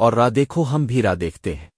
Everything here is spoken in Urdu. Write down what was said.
اور راہ دیکھو ہم بھی راہ دیکھتے ہیں۔